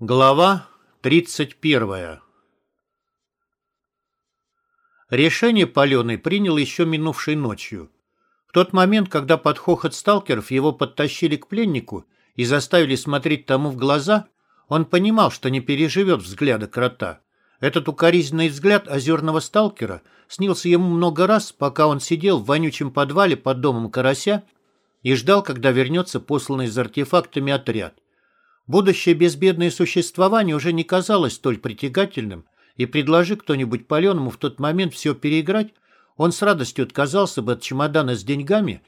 Глава 31 Решение Паленый принял еще минувшей ночью. В тот момент, когда под хохот сталкеров его подтащили к пленнику и заставили смотреть тому в глаза, он понимал, что не переживет взгляда крота. Этот укоризненный взгляд озерного сталкера снился ему много раз, пока он сидел в вонючем подвале под домом карася и ждал, когда вернется посланный за артефактами отряд. Будущее безбедное существование уже не казалось столь притягательным, и предложи кто-нибудь паленому в тот момент все переиграть, он с радостью отказался бы от чемодана с деньгами,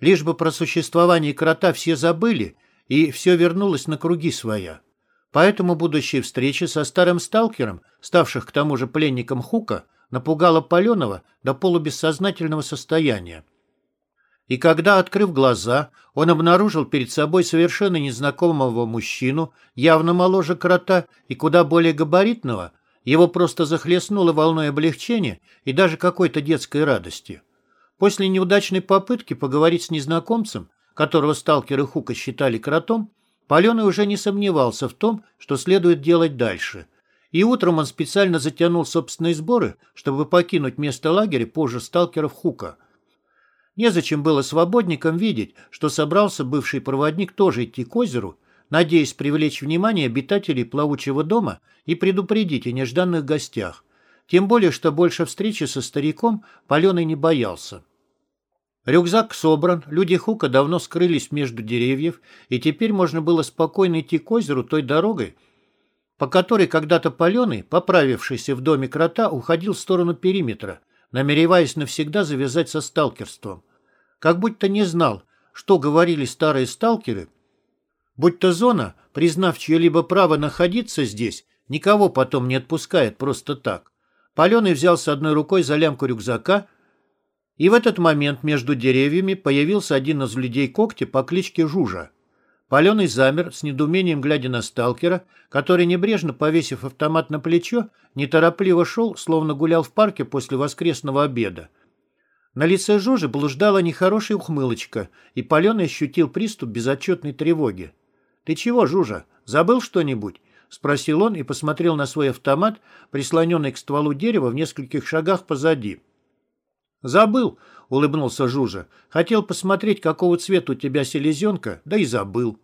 лишь бы про существование крота все забыли, и все вернулось на круги своя. Поэтому будущая встреча со старым сталкером, ставших к тому же пленником Хука, напугала Паленова до полубессознательного состояния. И когда, открыв глаза, он обнаружил перед собой совершенно незнакомого мужчину, явно моложе крота и куда более габаритного, его просто захлестнуло волной облегчения и даже какой-то детской радости. После неудачной попытки поговорить с незнакомцем, которого сталкеры Хука считали кротом, Паленый уже не сомневался в том, что следует делать дальше. И утром он специально затянул собственные сборы, чтобы покинуть место лагеря позже сталкеров Хука – Незачем было свободникам видеть, что собрался бывший проводник тоже идти к озеру, надеясь привлечь внимание обитателей плавучего дома и предупредить о нежданных гостях. Тем более, что больше встречи со стариком Паленый не боялся. Рюкзак собран, люди Хука давно скрылись между деревьев, и теперь можно было спокойно идти к озеру той дорогой, по которой когда-то Паленый, поправившийся в доме крота, уходил в сторону периметра, намереваясь навсегда завязать со сталкерством. Как будто не знал, что говорили старые сталкеры, будто зона, признав чье-либо право находиться здесь, никого потом не отпускает просто так. Паленый взялся одной рукой за лямку рюкзака, и в этот момент между деревьями появился один из людей когти по кличке Жужа. Паленый замер, с недоумением глядя на сталкера, который, небрежно повесив автомат на плечо, неторопливо шел, словно гулял в парке после воскресного обеда. На лице Жужи блуждала нехорошая ухмылочка, и Паленый ощутил приступ безотчетной тревоги. «Ты чего, Жужа, забыл что-нибудь?» — спросил он и посмотрел на свой автомат, прислоненный к стволу дерева в нескольких шагах позади. «Забыл», — улыбнулся Жужа. «Хотел посмотреть, какого цвета у тебя селезенка, да и забыл».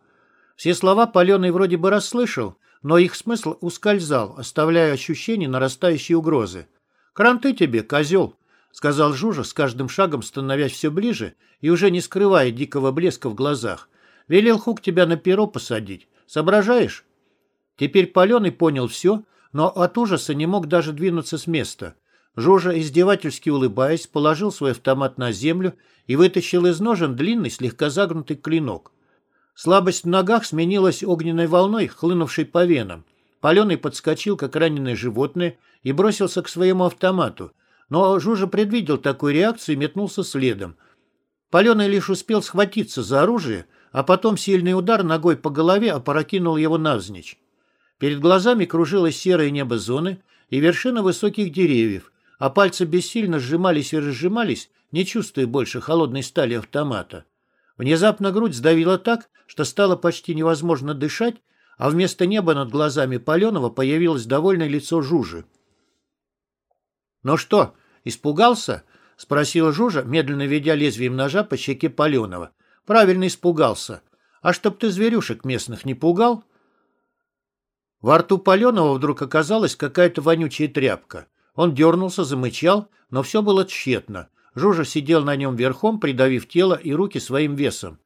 Все слова Паленый вроде бы расслышал, но их смысл ускользал, оставляя ощущение нарастающей угрозы. «Кранты тебе, козел», — сказал Жужа, с каждым шагом становясь все ближе и уже не скрывая дикого блеска в глазах. «Велел Хук тебя на перо посадить. Соображаешь?» Теперь Паленый понял все, но от ужаса не мог даже двинуться с места. Жожа, издевательски улыбаясь, положил свой автомат на землю и вытащил из ножен длинный, слегка загнутый клинок. Слабость в ногах сменилась огненной волной, хлынувшей по венам. Паленый подскочил, как раненое животное, и бросился к своему автомату. Но Жужа предвидел такую реакцию и метнулся следом. Паленый лишь успел схватиться за оружие, а потом сильный удар ногой по голове опрокинул его навзничь. Перед глазами кружилось серое небо зоны и вершина высоких деревьев, а пальцы бессильно сжимались и разжимались, не чувствуя больше холодной стали автомата. Внезапно грудь сдавила так, что стало почти невозможно дышать, а вместо неба над глазами Паленова появилось довольное лицо Жужи. «Ну что, испугался?» — спросил Жужа, медленно ведя лезвием ножа по щеке Паленова. «Правильно испугался. А чтоб ты зверюшек местных не пугал?» Во рту Паленова вдруг оказалась какая-то вонючая тряпка. Он дернулся, замычал, но все было тщетно. Жужа сидел на нем верхом, придавив тело и руки своим весом.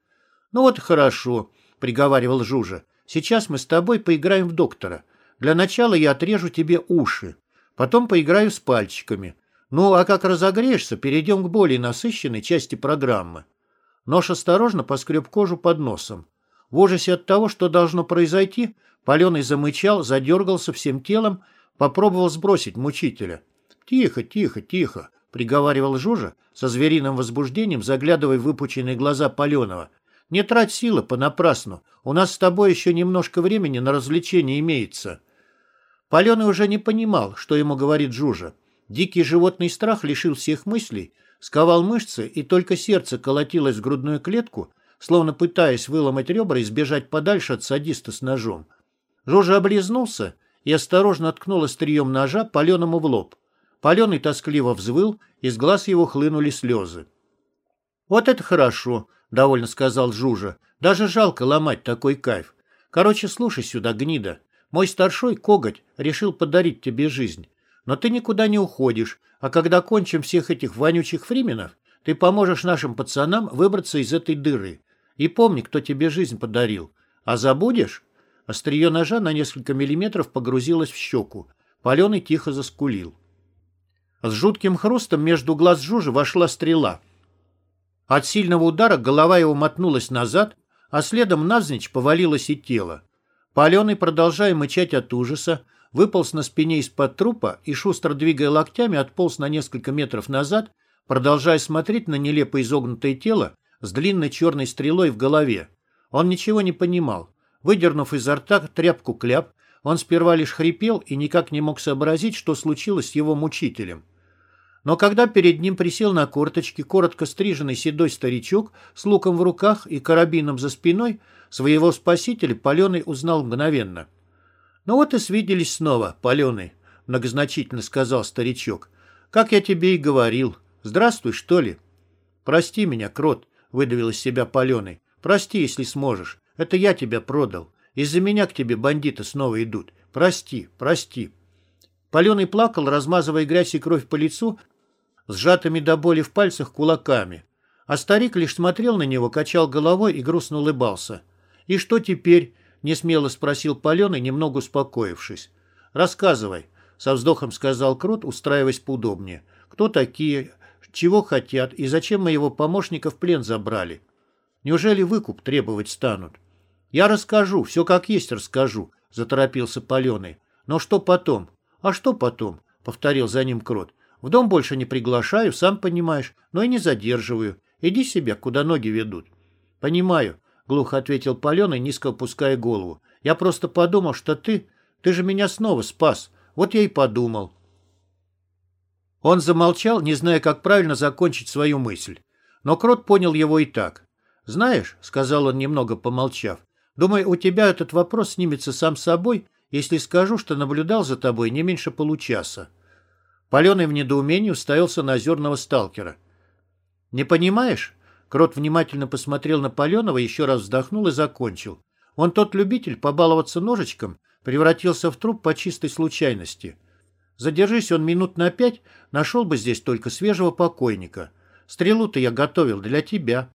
«Ну вот хорошо», — приговаривал Жужа. «Сейчас мы с тобой поиграем в доктора. Для начала я отрежу тебе уши. Потом поиграю с пальчиками. Ну, а как разогреешься, перейдем к более насыщенной части программы». Нож осторожно поскреб кожу под носом. В ужасе от того, что должно произойти, Паленый замычал, задергался всем телом, Попробовал сбросить мучителя. «Тихо, тихо, тихо», — приговаривал Жужа, со звериным возбуждением заглядывая в выпученные глаза Паленова. «Не трать силы понапрасну. У нас с тобой еще немножко времени на развлечение имеется». Паленый уже не понимал, что ему говорит Жужа. Дикий животный страх лишил всех мыслей, сковал мышцы, и только сердце колотилось в грудную клетку, словно пытаясь выломать ребра и сбежать подальше от садиста с ножом. Жужа облизнулся и осторожно ткнул острием ножа паленому в лоб. Паленый тоскливо взвыл, из глаз его хлынули слезы. «Вот это хорошо», — довольно сказал Жужа. «Даже жалко ломать такой кайф. Короче, слушай сюда, гнида. Мой старшой, Коготь, решил подарить тебе жизнь. Но ты никуда не уходишь, а когда кончим всех этих вонючих фрименов, ты поможешь нашим пацанам выбраться из этой дыры. И помни, кто тебе жизнь подарил. А забудешь?» Острие ножа на несколько миллиметров погрузилось в щеку. Паленый тихо заскулил. С жутким хрустом между глаз Жужи вошла стрела. От сильного удара голова его мотнулась назад, а следом навзничь повалилось и тело. Паленый, продолжая мычать от ужаса, выполз на спине из-под трупа и, шустро двигая локтями, отполз на несколько метров назад, продолжая смотреть на нелепо изогнутое тело с длинной черной стрелой в голове. Он ничего не понимал. Выдернув изо рта тряпку кляп, он сперва лишь хрипел и никак не мог сообразить, что случилось с его мучителем. Но когда перед ним присел на корточки коротко стриженный седой старичок с луком в руках и карабином за спиной, своего спасителя Паленый узнал мгновенно. «Ну вот и свиделись снова, Паленый», — многозначительно сказал старичок. «Как я тебе и говорил. Здравствуй, что ли?» «Прости меня, крот», — выдавил из себя Паленый. «Прости, если сможешь. Это я тебя продал. Из-за меня к тебе бандиты снова идут. Прости, прости». Паленый плакал, размазывая грязь и кровь по лицу, сжатыми до боли в пальцах кулаками. А старик лишь смотрел на него, качал головой и грустно улыбался. «И что теперь?» — несмело спросил Паленый, немного успокоившись. «Рассказывай», — со вздохом сказал Крут, устраиваясь поудобнее. «Кто такие? Чего хотят? И зачем моего помощника в плен забрали? Неужели выкуп требовать станут?» «Я расскажу, все как есть расскажу», — заторопился Паленый. «Но что потом?» «А что потом?» — повторил за ним Крот. «В дом больше не приглашаю, сам понимаешь, но и не задерживаю. Иди себе, куда ноги ведут». «Понимаю», — глухо ответил Паленый, низко опуская голову. «Я просто подумал, что ты... Ты же меня снова спас. Вот я и подумал». Он замолчал, не зная, как правильно закончить свою мысль. Но Крот понял его и так. «Знаешь», — сказал он, немного помолчав, Думаю, у тебя этот вопрос снимется сам собой, если скажу, что наблюдал за тобой не меньше получаса. Паленый в недоумении уставился на озерного сталкера. «Не понимаешь?» Крот внимательно посмотрел на Паленова, еще раз вздохнул и закончил. Он тот любитель побаловаться ножичком, превратился в труп по чистой случайности. Задержись он минут на пять, нашел бы здесь только свежего покойника. Стрелу-то я готовил для тебя.